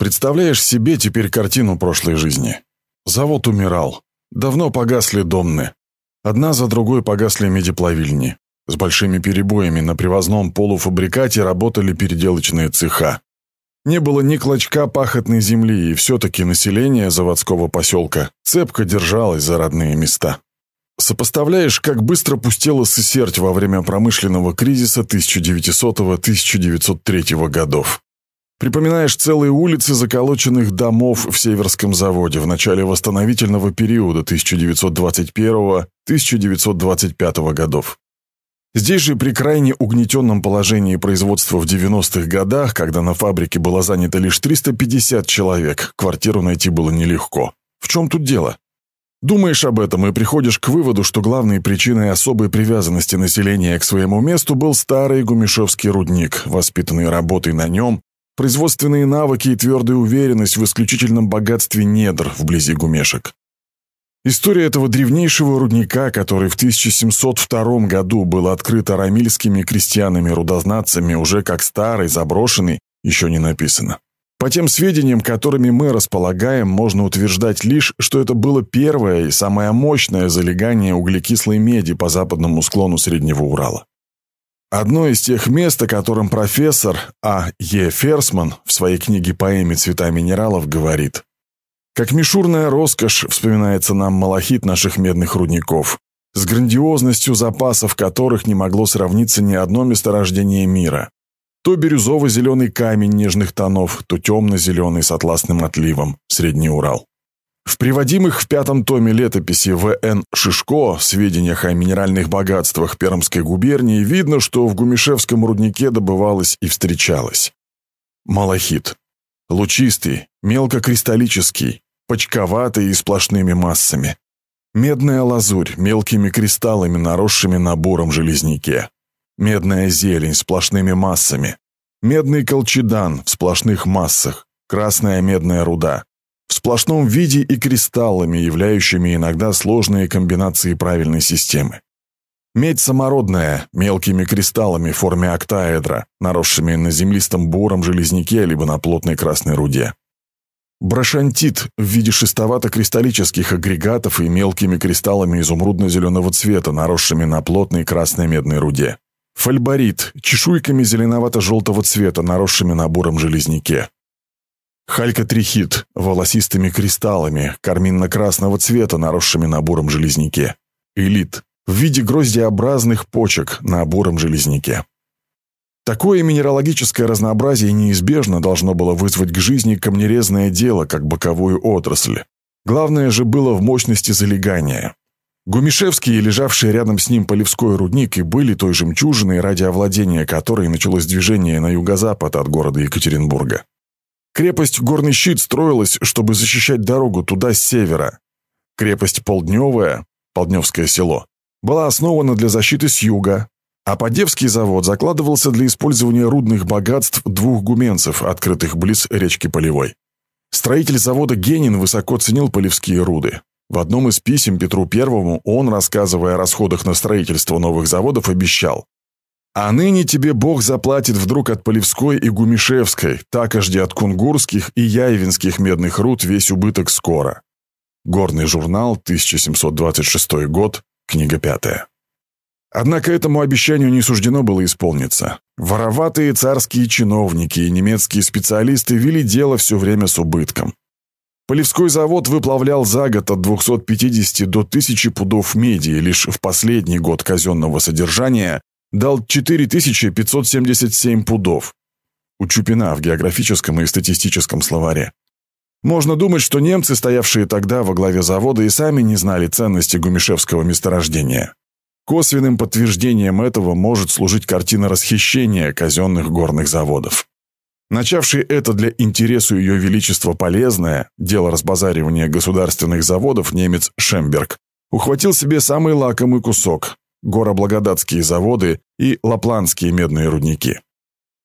Представляешь себе теперь картину прошлой жизни. Завод умирал. Давно погасли домны. Одна за другой погасли медиплавильни. С большими перебоями на привозном полуфабрикате работали переделочные цеха. Не было ни клочка пахотной земли, и все-таки население заводского поселка цепко держалось за родные места. Сопоставляешь, как быстро пустела Сысерть во время промышленного кризиса 1900-1903 годов. Припоминаешь целые улицы заколоченных домов в Северском заводе в начале восстановительного периода 1921-1925 годов. Здесь же при крайне угнетенном положении производства в 90-х годах, когда на фабрике было занято лишь 350 человек, квартиру найти было нелегко. В чем тут дело? Думаешь об этом и приходишь к выводу, что главной причиной особой привязанности населения к своему месту был старый Гумишевский рудник, воспитанный работой на нем, производственные навыки и твердая уверенность в исключительном богатстве недр вблизи гумешек. История этого древнейшего рудника, который в 1702 году был открыт арамильскими крестьянами-рудознатцами, уже как старый, заброшенный, еще не написана. По тем сведениям, которыми мы располагаем, можно утверждать лишь, что это было первое и самое мощное залегание углекислой меди по западному склону Среднего Урала. Одно из тех мест, о котором профессор А. Е. Ферсман в своей книге «Поэме цвета минералов» говорит. Как мишурная роскошь вспоминается нам малахит наших медных рудников, с грандиозностью запасов которых не могло сравниться ни одно месторождение мира. То бирюзово-зеленый камень нежных тонов, то темно-зеленый с атласным отливом, Средний Урал. В приводимых в пятом томе летописи В.Н. Шишко сведениях о минеральных богатствах Пермской губернии видно, что в Гумишевском руднике добывалось и встречалось. Малахит. Лучистый, мелкокристаллический, почковатый и сплошными массами. Медная лазурь, мелкими кристаллами, наросшими на буром железняке. Медная зелень, сплошными массами. Медный колчедан в сплошных массах. Красная медная руда в сплошном виде и кристаллами, являющими иногда сложные комбинации правильной системы. Медь самородная, мелкими кристаллами в форме октаэдра, наросшими на землистом буром железняке либо на плотной красной руде. Брошантит в виде шестовато-кристаллических агрегатов и мелкими кристаллами изумрудно-зеленого цвета, наросшими на плотной красной медной руде. Фольборит чешуйками зеленовато-желтого цвета, наросшими на буром железняке. Халькотрихит волосистыми кристаллами, карминно-красного цвета, наросшими на буром железняке. Элит в виде гроздеобразных почек на буром железняке. Такое минералогическое разнообразие неизбежно должно было вызвать к жизни камнерезное дело, как боковую отрасль. Главное же было в мощности залегания. Гумишевский и лежавший рядом с ним Полевской рудник и были той жемчужиной, ради овладения которой началось движение на юго-запад от города Екатеринбурга. Крепость Горный Щит строилась, чтобы защищать дорогу туда с севера. Крепость Полдневая, Полдневское село, была основана для защиты с юга, а Подевский завод закладывался для использования рудных богатств двух гуменцев, открытых близ речки Полевой. Строитель завода Генин высоко ценил полевские руды. В одном из писем Петру Первому он, рассказывая о расходах на строительство новых заводов, обещал а ныне тебе Бог заплатит вдруг от Полевской и Гумишевской, так ожди от кунгурских и яйвинских медных руд весь убыток скоро. Горный журнал, 1726 год, книга пятая. Однако этому обещанию не суждено было исполниться. Вороватые царские чиновники и немецкие специалисты вели дело все время с убытком. Полевской завод выплавлял за год от 250 до 1000 пудов меди, лишь в последний год казенного содержания дал 4577 пудов. У Чупина в географическом и статистическом словаре. Можно думать, что немцы, стоявшие тогда во главе завода, и сами не знали ценности гумишевского месторождения. Косвенным подтверждением этого может служить картина расхищения казенных горных заводов. Начавший это для интересу Ее Величества полезное, дело разбазаривания государственных заводов немец Шемберг, ухватил себе самый лакомый кусок Гороблагодатские заводы и Лапландские медные рудники.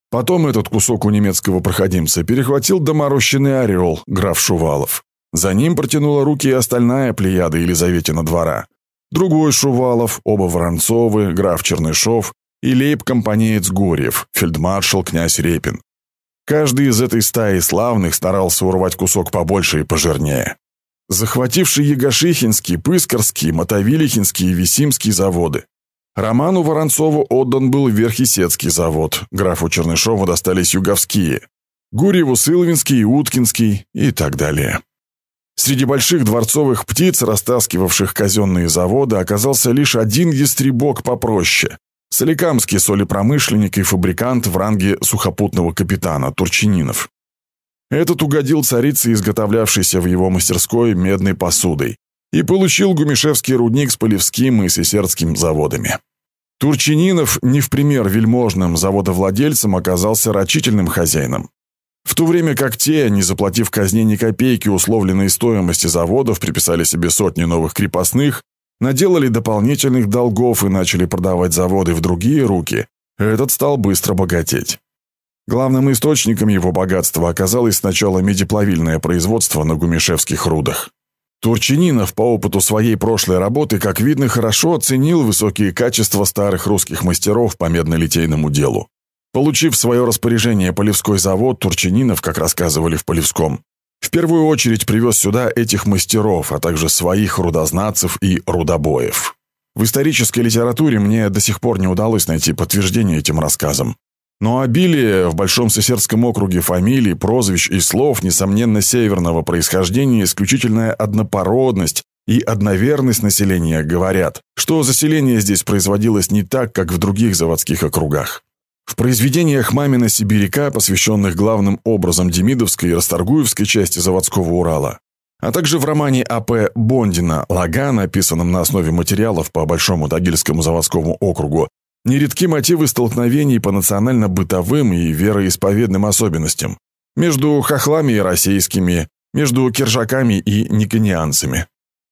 Потом этот кусок у немецкого проходимца перехватил доморощенный орел, граф Шувалов. За ним протянула руки и остальная плеяда Елизаветина двора. Другой Шувалов, оба Воронцовы, граф Чернышов и лейб-компанеец Горьев, фельдмаршал князь Репин. Каждый из этой стаи славных старался урвать кусок побольше и пожирнее. Захвативший Ягошихинский, Пыскарский, Мотовилихинский и Висимский заводы. Роману Воронцову отдан был Верхесецкий завод, графу Чернышову достались Юговские, Гурьеву Сылвинский, Уткинский и так далее. Среди больших дворцовых птиц, растаскивавших казенные заводы, оказался лишь один ястребок попроще. Соликамский солепромышленник и фабрикант в ранге сухопутного капитана Турчининов. Этот угодил царице, изготовлявшейся в его мастерской медной посудой, и получил Гумишевский рудник с Полевским и Сесердским заводами. Турчининов, не в пример вельможным заводовладельцем, оказался рачительным хозяином. В то время как те, не заплатив казне ни копейки условленной стоимости заводов, приписали себе сотни новых крепостных, наделали дополнительных долгов и начали продавать заводы в другие руки, этот стал быстро богатеть. Главным источником его богатства оказалось сначала медиплавильное производство на Гумишевских рудах. Турчининов по опыту своей прошлой работы, как видно, хорошо оценил высокие качества старых русских мастеров по медно-литейному делу. Получив свое распоряжение Полевской завод, Турчининов, как рассказывали в Полевском, в первую очередь привез сюда этих мастеров, а также своих рудознатцев и рудобоев. В исторической литературе мне до сих пор не удалось найти подтверждение этим рассказам. Но обилие в Большом Сесердском округе фамилий, прозвищ и слов, несомненно, северного происхождения, исключительная однопородность и одноверность населения говорят, что заселение здесь производилось не так, как в других заводских округах. В произведениях Мамина Сибиряка, посвященных главным образом Демидовской и Расторгуевской части заводского Урала, а также в романе А.П. Бондина «Лага», написанном на основе материалов по Большому Тагильскому заводскому округу, нередки мотивы столкновений по национально-бытовым и вероисповедным особенностям между хохлами и российскими, между киржаками и никонианцами.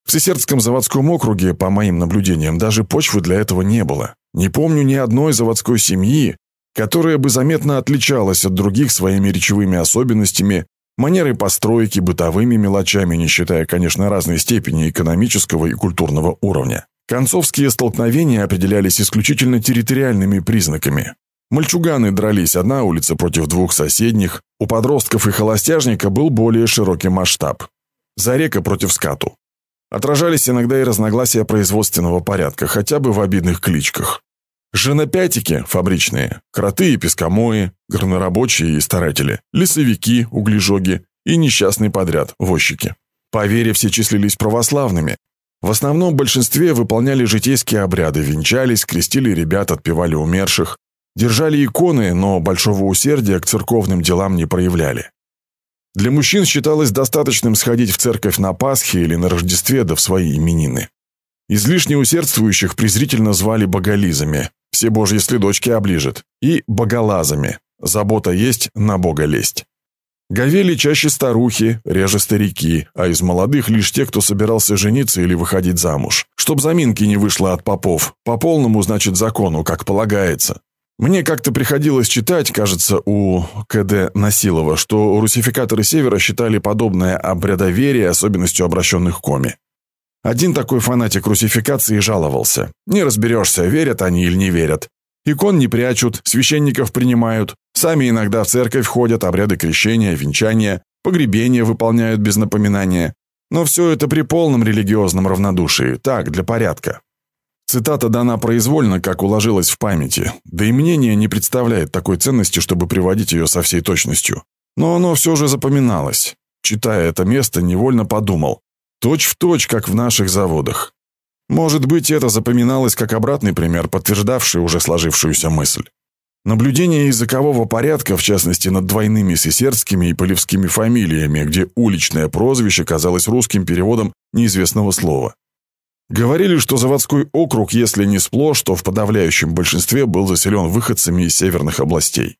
В Сесердском заводском округе, по моим наблюдениям, даже почвы для этого не было. Не помню ни одной заводской семьи, которая бы заметно отличалась от других своими речевыми особенностями, манерой постройки, бытовыми мелочами, не считая, конечно, разной степени экономического и культурного уровня. Концовские столкновения определялись исключительно территориальными признаками. Мальчуганы дрались одна улица против двух соседних, у подростков и холостяжника был более широкий масштаб. Зарека против скату. Отражались иногда и разногласия производственного порядка, хотя бы в обидных кличках. Женопятики фабричные, кроты и пескомои, горнорабочие и старатели, лесовики, углежоги и несчастный подряд, возчики. По вере все числились православными. В основном большинстве выполняли житейские обряды, венчались, крестили ребят, отпевали умерших, держали иконы, но большого усердия к церковным делам не проявляли. Для мужчин считалось достаточным сходить в церковь на Пасхе или на Рождестве да в свои именины. Излишне усердствующих презрительно звали боголизами, все божьи следочки оближет, и боголазами, забота есть, на бога лезть. Говели чаще старухи, реже старики, а из молодых лишь те, кто собирался жениться или выходить замуж. Чтоб заминки не вышло от попов, по полному, значит, закону, как полагается. Мне как-то приходилось читать, кажется, у КД Насилова, что русификаторы Севера считали подобное обрядоверие особенностью обращенных к коме. Один такой фанатик русификации жаловался. Не разберешься, верят они или не верят. Икон не прячут, священников принимают, сами иногда в церковь ходят, обряды крещения, венчания, погребения выполняют без напоминания. Но все это при полном религиозном равнодушии, так, для порядка. Цитата дана произвольно, как уложилась в памяти, да и мнение не представляет такой ценности, чтобы приводить ее со всей точностью. Но оно все же запоминалось. Читая это место, невольно подумал, Точь в точь, как в наших заводах. Может быть, это запоминалось как обратный пример, подтверждавший уже сложившуюся мысль. Наблюдение языкового порядка, в частности над двойными сесердскими и полевскими фамилиями, где уличное прозвище казалось русским переводом неизвестного слова. Говорили, что заводской округ, если не сплошь, то в подавляющем большинстве был заселен выходцами из северных областей.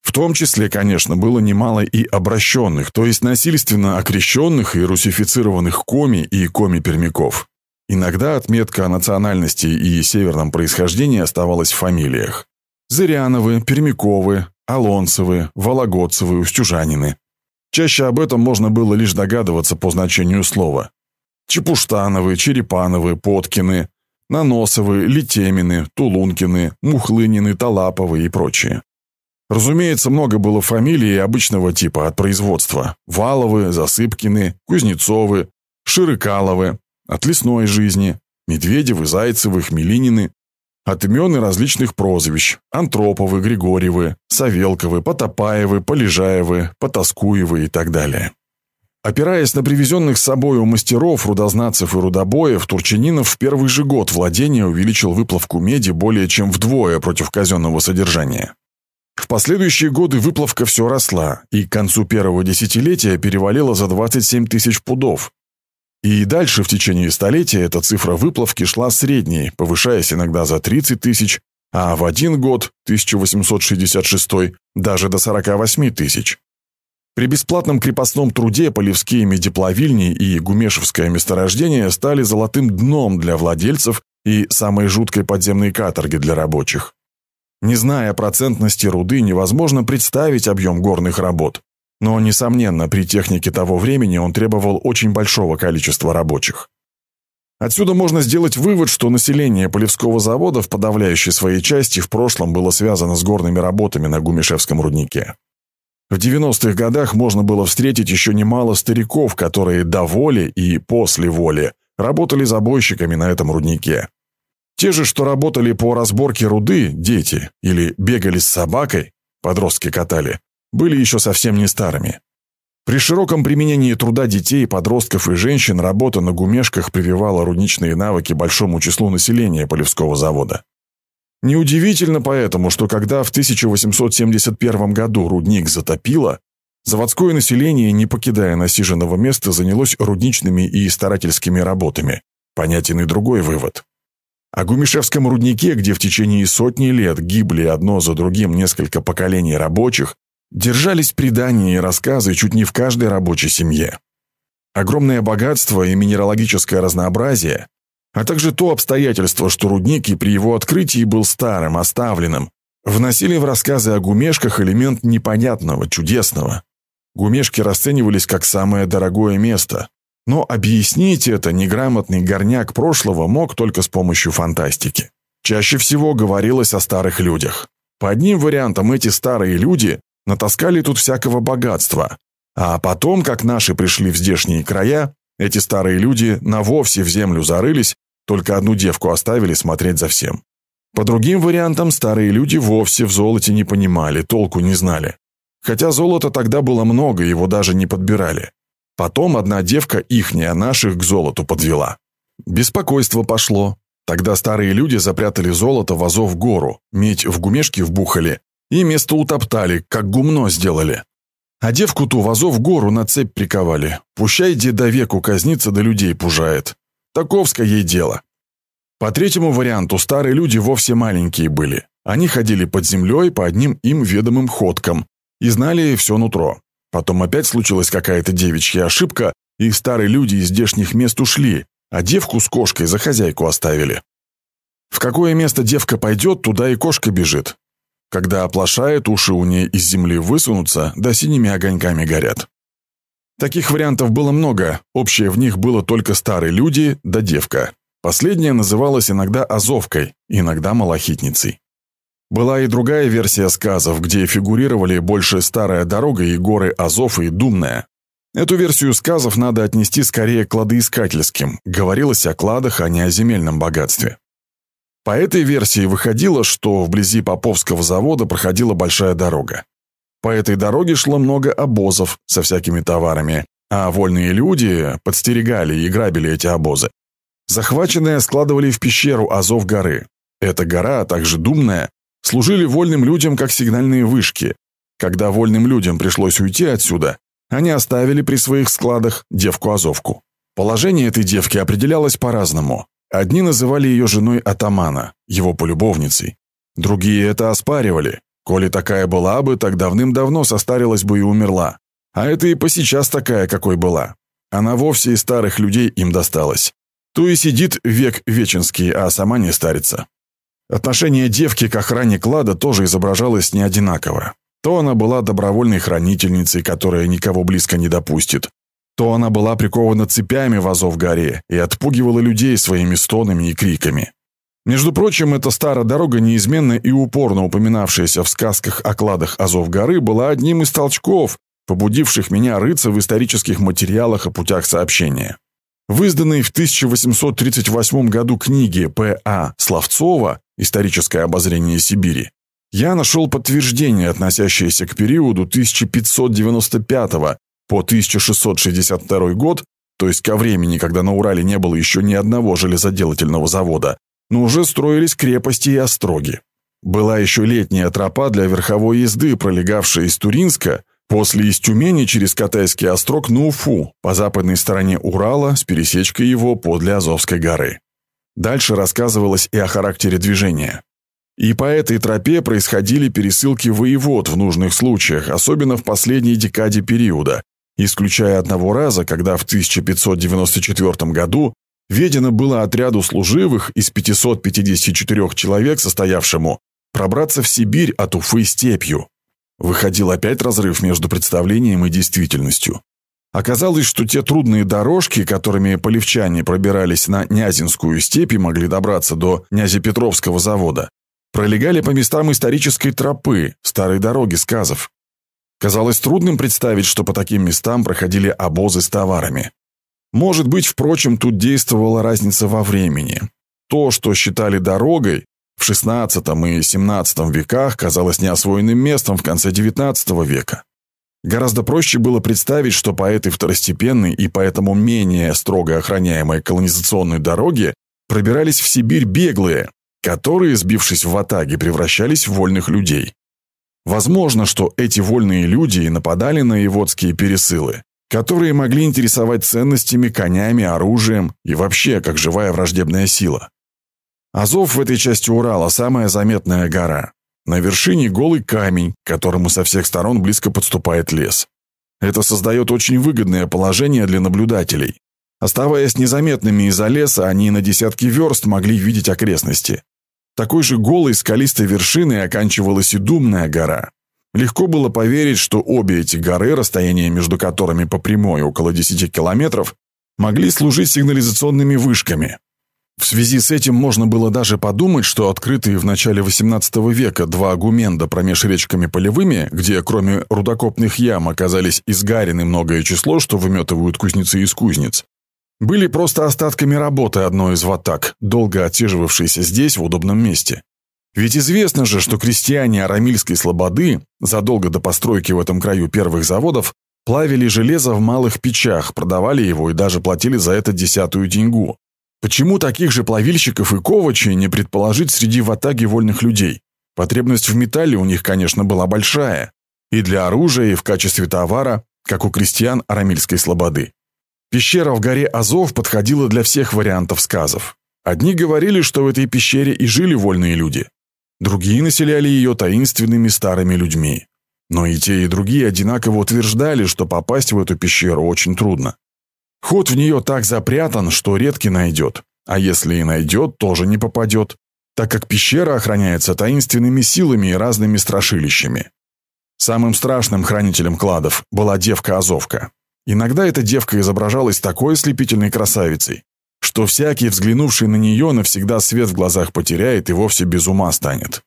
В том числе, конечно, было немало и обращенных, то есть насильственно окрещенных и русифицированных коми и коми-пермяков. Иногда отметка о национальности и северном происхождении оставалась в фамилиях. Зыряновы, Пермяковы, Алонцевы, Вологодцевы, Устюжанины. Чаще об этом можно было лишь догадываться по значению слова. Чепуштановы, Черепановы, Поткины, Наносовы, Летемины, Тулункины, Мухлынины, Талаповы и прочие. Разумеется, много было фамилий обычного типа от производства. Валовы, Засыпкины, Кузнецовы, Ширыкаловы, от лесной жизни, Медведевы, Зайцевы, Хмелинины, от имен и различных прозвищ – Антроповы, Григорьевы, Савелковы, Потопаевы, Полежаевы, Потаскуевы и так далее. Опираясь на привезенных с собой у мастеров, рудознатцев и рудобоев, Турчининов в первый же год владения увеличил выплавку меди более чем вдвое против казенного содержания. В последующие годы выплавка все росла, и к концу первого десятилетия перевалила за 27 тысяч пудов. И дальше в течение столетия эта цифра выплавки шла средней, повышаясь иногда за 30 тысяч, а в один год, 1866, даже до 48 тысяч. При бесплатном крепостном труде полевские медиплавильни и гумешевское месторождение стали золотым дном для владельцев и самой жуткой подземной каторги для рабочих. Не зная процентности руды, невозможно представить объем горных работ. Но, несомненно, при технике того времени он требовал очень большого количества рабочих. Отсюда можно сделать вывод, что население Полевского завода в подавляющей своей части в прошлом было связано с горными работами на Гумишевском руднике. В 90-х годах можно было встретить еще немало стариков, которые до воли и после воли работали забойщиками на этом руднике. Те же, что работали по разборке руды, дети, или бегали с собакой, подростки катали, были еще совсем не старыми. При широком применении труда детей, подростков и женщин работа на гумешках прививала рудничные навыки большому числу населения Полевского завода. Неудивительно поэтому, что когда в 1871 году рудник затопило, заводское население, не покидая насиженного места, занялось рудничными и старательскими работами. Понятен и другой вывод. О Гумишевском руднике, где в течение сотни лет гибли одно за другим несколько поколений рабочих, держались предания и рассказы чуть не в каждой рабочей семье. Огромное богатство и минералогическое разнообразие а также то обстоятельство, что рудник и при его открытии был старым, оставленным, вносили в рассказы о гумешках элемент непонятного, чудесного. Гумешки расценивались как самое дорогое место. Но объяснить это неграмотный горняк прошлого мог только с помощью фантастики. Чаще всего говорилось о старых людях. По одним вариантам эти старые люди натаскали тут всякого богатства, а потом, как наши пришли в здешние края, эти старые люди на вовсе в землю зарылись только одну девку оставили смотреть за всем. По другим вариантам старые люди вовсе в золоте не понимали, толку не знали. Хотя золота тогда было много, его даже не подбирали. Потом одна девка ихняя наших к золоту подвела. Беспокойство пошло. Тогда старые люди запрятали золото в Азов гору, медь в гумешки вбухали и место утоптали, как гумно сделали. А девку ту в гору на цепь приковали. Пущай до веку казнится да людей пужает. Таковское ей дело. По третьему варианту старые люди вовсе маленькие были. Они ходили под землей по одним им ведомым ходкам и знали все нутро. Потом опять случилась какая-то девичья ошибка, и старые люди из здешних мест ушли, а девку с кошкой за хозяйку оставили. В какое место девка пойдет, туда и кошка бежит. Когда оплошает, уши у ней из земли высунутся, да синими огоньками горят. Таких вариантов было много, общее в них было только старые люди да девка. Последняя называлась иногда Азовкой, иногда Малахитницей. Была и другая версия сказов, где фигурировали больше старая дорога и горы Азов и Думная. Эту версию сказов надо отнести скорее к кладоискательским, говорилось о кладах, а не о земельном богатстве. По этой версии выходило, что вблизи Поповского завода проходила большая дорога. По этой дороге шло много обозов со всякими товарами, а вольные люди подстерегали и грабили эти обозы. Захваченные складывали в пещеру Азов горы. Эта гора, а также Думная, служили вольным людям как сигнальные вышки. Когда вольным людям пришлось уйти отсюда, они оставили при своих складах девку-азовку. Положение этой девки определялось по-разному. Одни называли ее женой атамана, его полюбовницей. Другие это оспаривали, Коли такая была бы, так давным-давно состарилась бы и умерла. А это и посейчас такая, какой была. Она вовсе из старых людей им досталась. То и сидит век веченский, а сама не старится. Отношение девки к охране клада тоже изображалось не одинаково. То она была добровольной хранительницей, которая никого близко не допустит, то она была прикована цепями в Азов горе и отпугивала людей своими стонами и криками. Между прочим, эта старая дорога, неизменно и упорно упоминавшаяся в сказках о кладах Азов-горы, была одним из толчков, побудивших меня рыться в исторических материалах о путях сообщения. В изданной в 1838 году книге П.А. Славцова «Историческое обозрение Сибири» я нашел подтверждение, относящееся к периоду 1595 по 1662 год, то есть ко времени, когда на Урале не было еще ни одного железоделательного завода, но уже строились крепости и остроги. Была еще летняя тропа для верховой езды, пролегавшая из Туринска, после из Тюмени через Катайский острог на Уфу, по западной стороне Урала, с пересечкой его подле Азовской горы. Дальше рассказывалось и о характере движения. И по этой тропе происходили пересылки воевод в нужных случаях, особенно в последней декаде периода, исключая одного раза, когда в 1594 году Ведено было отряду служивых из 554 человек, состоявшему, пробраться в Сибирь от Уфы степью. Выходил опять разрыв между представлением и действительностью. Оказалось, что те трудные дорожки, которыми полевчане пробирались на Нязинскую степь и могли добраться до Нязепетровского завода, пролегали по местам исторической тропы, старой дороги сказов. Казалось трудным представить, что по таким местам проходили обозы с товарами. Может быть, впрочем, тут действовала разница во времени. То, что считали дорогой, в XVI и XVII веках казалось неосвоенным местом в конце XIX века. Гораздо проще было представить, что по этой второстепенной и поэтому менее строго охраняемой колонизационной дороге пробирались в Сибирь беглые, которые, сбившись в атаге, превращались в вольных людей. Возможно, что эти вольные люди и нападали на ивотские пересылы, которые могли интересовать ценностями, конями, оружием и вообще как живая враждебная сила. Азов в этой части Урала самая заметная гора. На вершине голый камень, к которому со всех сторон близко подступает лес. Это создает очень выгодное положение для наблюдателей. Оставаясь незаметными из-за леса, они на десятки верст могли видеть окрестности. Такой же голой скалистой вершиной оканчивалась и Думная гора, Легко было поверить, что обе эти горы, расстояние между которыми по прямой около 10 километров, могли служить сигнализационными вышками. В связи с этим можно было даже подумать, что открытые в начале XVIII века два агумента промеж речками полевыми, где кроме рудокопных ям оказались изгарены многое число, что выметывают кузнецы из кузнец, были просто остатками работы одной из ватак, долго отсиживавшейся здесь в удобном месте. Ведь известно же, что крестьяне Арамильской слободы, задолго до постройки в этом краю первых заводов, плавили железо в малых печах, продавали его и даже платили за это десятую деньгу. Почему таких же плавильщиков и ковачей не предположить среди ватаги вольных людей? Потребность в металле у них, конечно, была большая. И для оружия, и в качестве товара, как у крестьян Арамильской слободы. Пещера в горе Азов подходила для всех вариантов сказов. Одни говорили, что в этой пещере и жили вольные люди, Другие населяли ее таинственными старыми людьми. Но и те, и другие одинаково утверждали, что попасть в эту пещеру очень трудно. Ход в нее так запрятан, что редкий найдет, а если и найдет, тоже не попадет, так как пещера охраняется таинственными силами и разными страшилищами. Самым страшным хранителем кладов была девка-азовка. Иногда эта девка изображалась такой ослепительной красавицей, что всякий, взглянувший на нее, навсегда свет в глазах потеряет и вовсе без ума станет.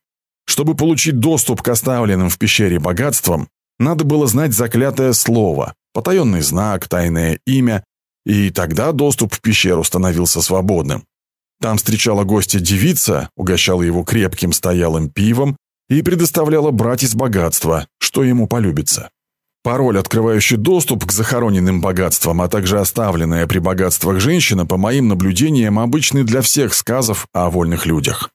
Чтобы получить доступ к оставленным в пещере богатствам, надо было знать заклятое слово, потаенный знак, тайное имя, и тогда доступ в пещеру становился свободным. Там встречала гостя девица, угощала его крепким стоялым пивом и предоставляла брать из богатства, что ему полюбится. Пароль, открывающий доступ к захороненным богатствам, а также оставленная при богатствах женщина, по моим наблюдениям, обычны для всех сказов о вольных людях.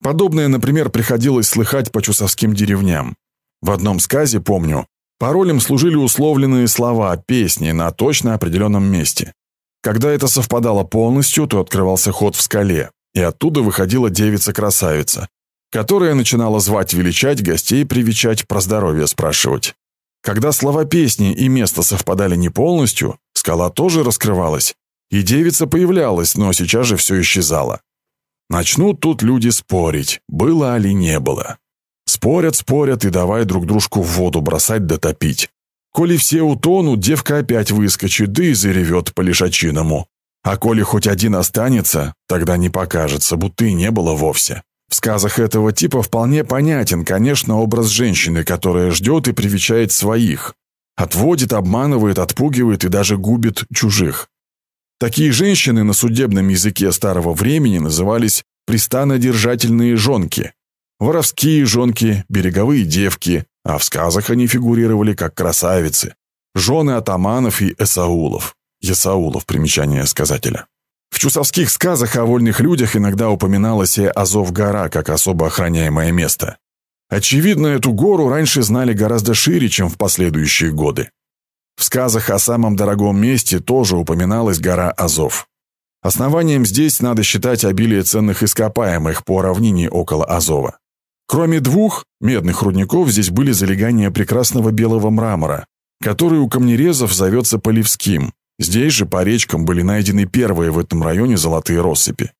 Подобное, например, приходилось слыхать по чусовским деревням. В одном сказе, помню, паролем служили условленные слова, песни на точно определенном месте. Когда это совпадало полностью, то открывался ход в скале, и оттуда выходила девица-красавица, которая начинала звать величать, гостей привечать, про здоровье спрашивать. Когда слова песни и место совпадали не полностью, скала тоже раскрывалась, и девица появлялась, но сейчас же все исчезало. Начнут тут люди спорить, было или не было. Спорят, спорят и давай друг дружку в воду бросать да топить. Коли все утонут, девка опять выскочит, да и заревет по лишачиному. А коли хоть один останется, тогда не покажется, будто и не было вовсе. В сказах этого типа вполне понятен, конечно, образ женщины, которая ждет и привечает своих. Отводит, обманывает, отпугивает и даже губит чужих. Такие женщины на судебном языке старого времени назывались пристанодержательные жонки, воровские жонки, береговые девки, а в сказах они фигурировали как красавицы, жены атаманов и эсаулов. Есаулов, примечание сказателя. Чусовских сказах о вольных людях иногда упоминалась и Азов-гора как особо охраняемое место. Очевидно, эту гору раньше знали гораздо шире, чем в последующие годы. В сказах о самом дорогом месте тоже упоминалась гора Азов. Основанием здесь надо считать обилие ценных ископаемых по равнине около Азова. Кроме двух медных рудников, здесь были залегания прекрасного белого мрамора, который у камнерезов зовется Поливским. Здесь же по речкам были найдены первые в этом районе золотые россыпи.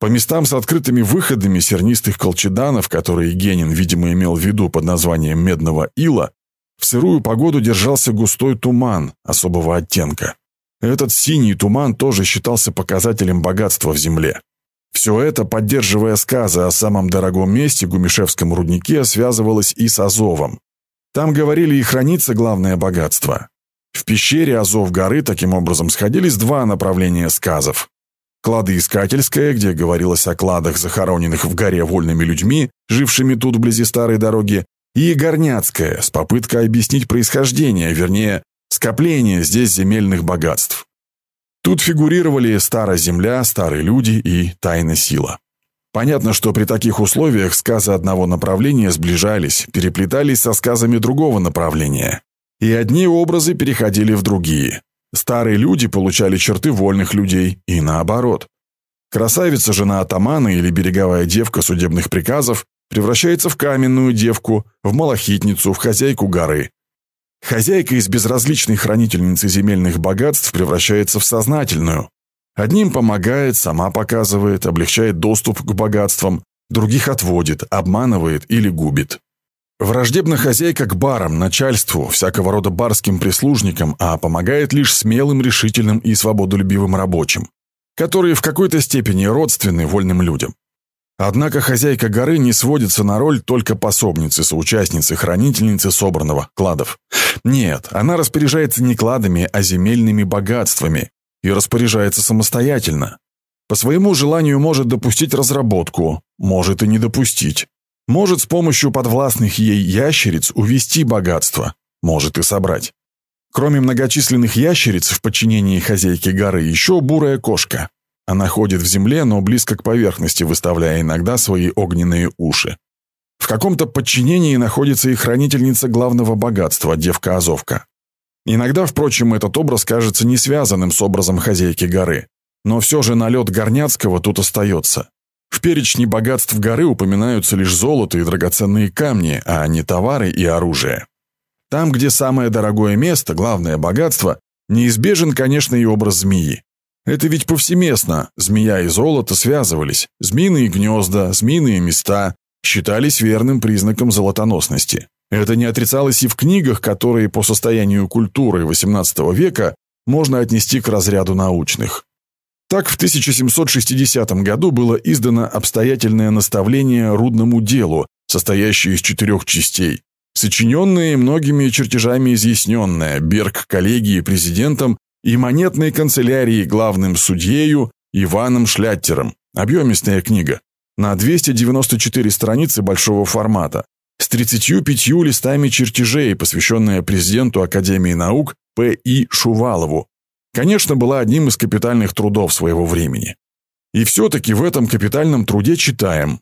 По местам с открытыми выходами сернистых колчеданов, которые Генин, видимо, имел в виду под названием медного ила, в сырую погоду держался густой туман особого оттенка. Этот синий туман тоже считался показателем богатства в земле. Все это, поддерживая сказы о самом дорогом месте Гумишевском руднике, связывалось и с Азовом. Там говорили и хранится главное богатство. В пещере Азов горы таким образом сходились два направления сказов. Кладоискательское, где говорилось о кладах, захороненных в горе вольными людьми, жившими тут вблизи старой дороги, и Горняцкая с попыткой объяснить происхождение, вернее, скопление здесь земельных богатств. Тут фигурировали старая земля, старые люди и тайна сила. Понятно, что при таких условиях сказы одного направления сближались, переплетались со сказами другого направления. И одни образы переходили в другие. Старые люди получали черты вольных людей, и наоборот. Красавица жена атамана или береговая девка судебных приказов превращается в каменную девку, в малахитницу, в хозяйку горы. Хозяйка из безразличной хранительницы земельных богатств превращается в сознательную. Одним помогает, сама показывает, облегчает доступ к богатствам, других отводит, обманывает или губит. Враждебна хозяйка к барам, начальству, всякого рода барским прислужникам, а помогает лишь смелым, решительным и свободолюбивым рабочим, которые в какой-то степени родственны вольным людям. Однако хозяйка горы не сводится на роль только пособницы, соучастницы, хранительницы собранного, кладов. Нет, она распоряжается не кладами, а земельными богатствами и распоряжается самостоятельно. По своему желанию может допустить разработку, может и не допустить. Может с помощью подвластных ей ящериц увести богатство, может и собрать. Кроме многочисленных ящериц в подчинении хозяйки горы, еще бурая кошка. Она ходит в земле, но близко к поверхности, выставляя иногда свои огненные уши. В каком-то подчинении находится и хранительница главного богатства, девка-азовка. Иногда, впрочем, этот образ кажется не связанным с образом хозяйки горы. Но все же налет Горняцкого тут остается. В перечне богатств горы упоминаются лишь золото и драгоценные камни, а не товары и оружие. Там, где самое дорогое место, главное богатство, неизбежен, конечно, и образ змеи. Это ведь повсеместно. Змея и золото связывались. Змеиные гнезда, змеиные места считались верным признаком золотоносности. Это не отрицалось и в книгах, которые по состоянию культуры XVIII века можно отнести к разряду научных. Так в 1760 году было издано обстоятельное наставление рудному делу, состоящее из четырех частей, сочиненное многими чертежами изъясненное Берг коллегии президентом и монетной канцелярии главным судьею Иваном Шляттером. Объемистая книга. На 294 страницы большого формата. С 35 листами чертежей, посвященная президенту Академии наук П.И. Шувалову. Конечно, была одним из капитальных трудов своего времени. И все-таки в этом капитальном труде читаем,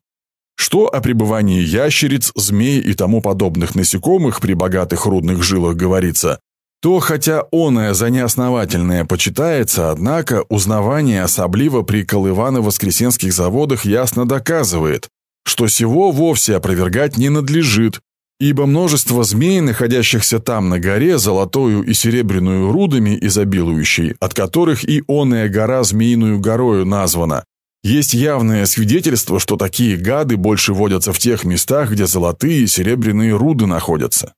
что о пребывании ящериц, змей и тому подобных насекомых при богатых рудных жилах говорится, то хотя оное за неосновательное почитается, однако узнавание особливо при Колывано-Воскресенских заводах ясно доказывает, что сего вовсе опровергать не надлежит, ибо множество змей, находящихся там на горе, золотою и серебряную рудами изобилующей, от которых и оная гора Змеиную горою названа, есть явное свидетельство, что такие гады больше водятся в тех местах, где золотые и серебряные руды находятся.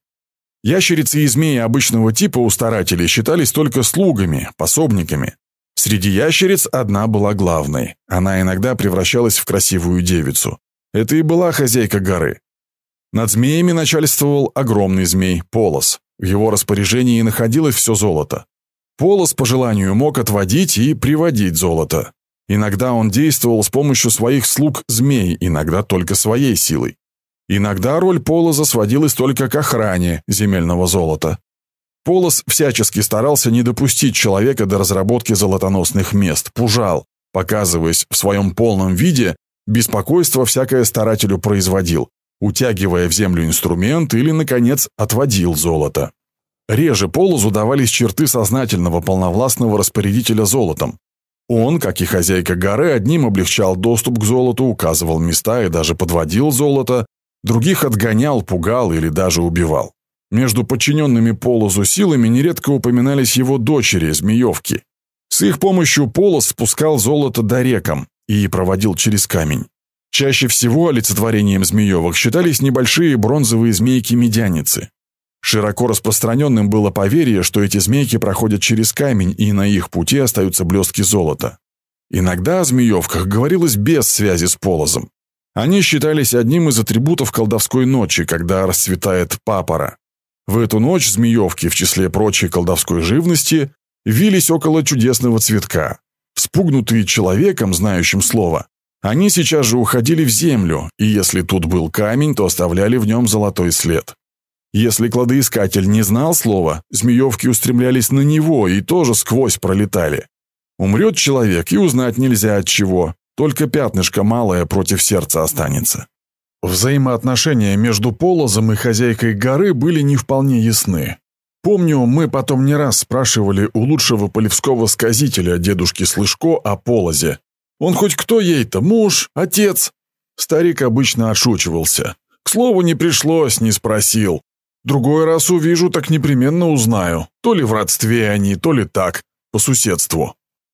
Ящерицы и змеи обычного типа у старателей считались только слугами, пособниками. Среди ящериц одна была главной. Она иногда превращалась в красивую девицу. Это и была хозяйка горы. Над змеями начальствовал огромный змей Полос. В его распоряжении находилось все золото. Полос по желанию мог отводить и приводить золото. Иногда он действовал с помощью своих слуг змей, иногда только своей силой. Иногда роль Полоза сводилась только к охране земельного золота. Полос всячески старался не допустить человека до разработки золотоносных мест, пужал, показываясь в своем полном виде, беспокойство всякое старателю производил, утягивая в землю инструмент или, наконец, отводил золото. Реже Полозу давались черты сознательного полновластного распорядителя золотом. Он, как и хозяйка горы, одним облегчал доступ к золоту, указывал места и даже подводил золото, других отгонял, пугал или даже убивал. Между подчиненными Полозу силами нередко упоминались его дочери, змеевки. С их помощью Полос спускал золото до рекам и проводил через камень. Чаще всего олицетворением змеевок считались небольшие бронзовые змейки-медяницы. Широко распространенным было поверье, что эти змейки проходят через камень, и на их пути остаются блестки золота. Иногда о змеевках говорилось без связи с полозом. Они считались одним из атрибутов колдовской ночи, когда расцветает папора. В эту ночь змеевки, в числе прочей колдовской живности, вились около чудесного цветка. Вспугнутые человеком, знающим слово, они сейчас же уходили в землю, и если тут был камень, то оставляли в нем золотой след. Если кладоискатель не знал слова, змеевки устремлялись на него и тоже сквозь пролетали. Умрет человек, и узнать нельзя от чего, только пятнышко малое против сердца останется. Взаимоотношения между Полозом и хозяйкой горы были не вполне ясны. Помню, мы потом не раз спрашивали у лучшего полевского сказителя дедушки Слышко о Полозе. Он хоть кто ей-то, муж, отец? Старик обычно отшучивался. К слову, не пришлось, не спросил. Другой раз увижу, так непременно узнаю. То ли в родстве они, то ли так, по соседству.